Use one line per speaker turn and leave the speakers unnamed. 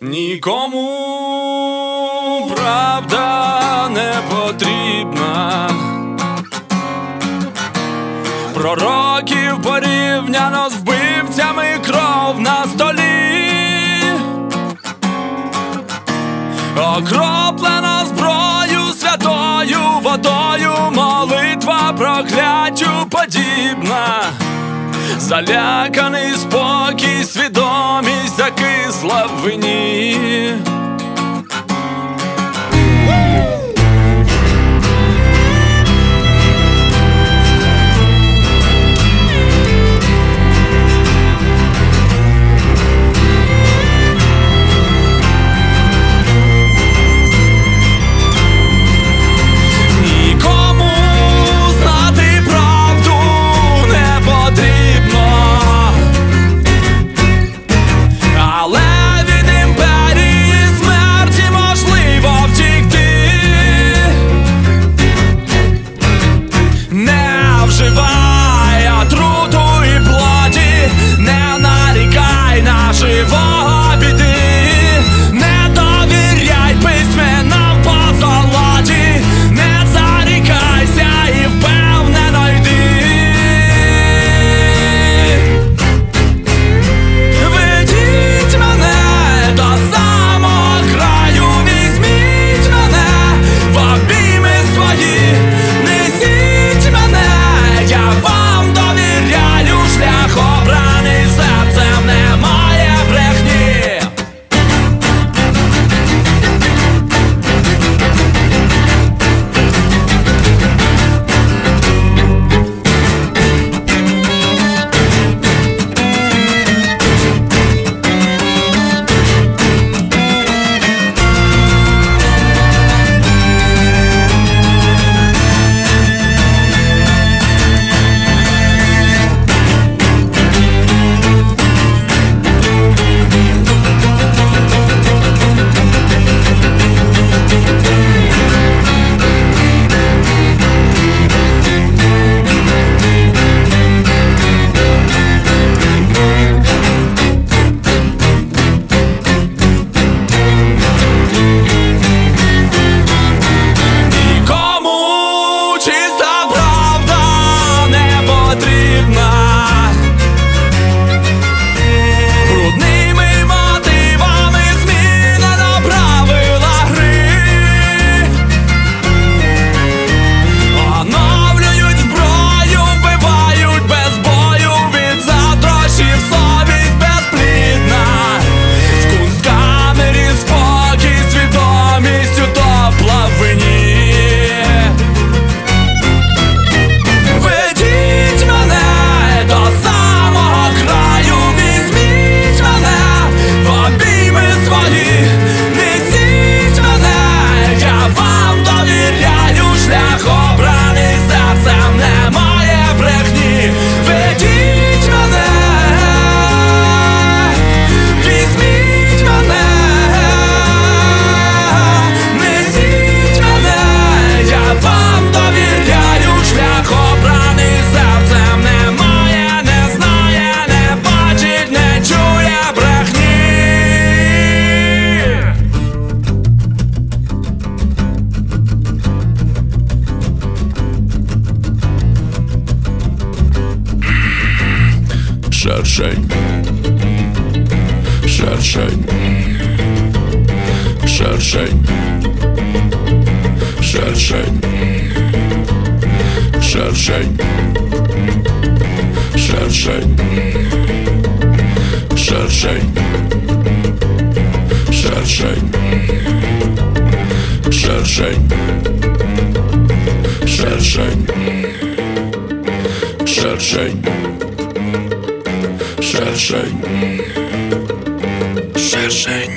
Нікому правда не потрібна, пророків порівняно з вбивцями кров на столі, окроплена зброю святою водою, молитва прокля подібна, заляканий спокій, свідомість закисла в вині.
Szarżeń Szarżeń Szarżeń Szarżeń Szarżeń Szarżeń Szarżeń Szarżeń Szarżeń Szarżeń Szarżeń Szerszeń. Szerszeń.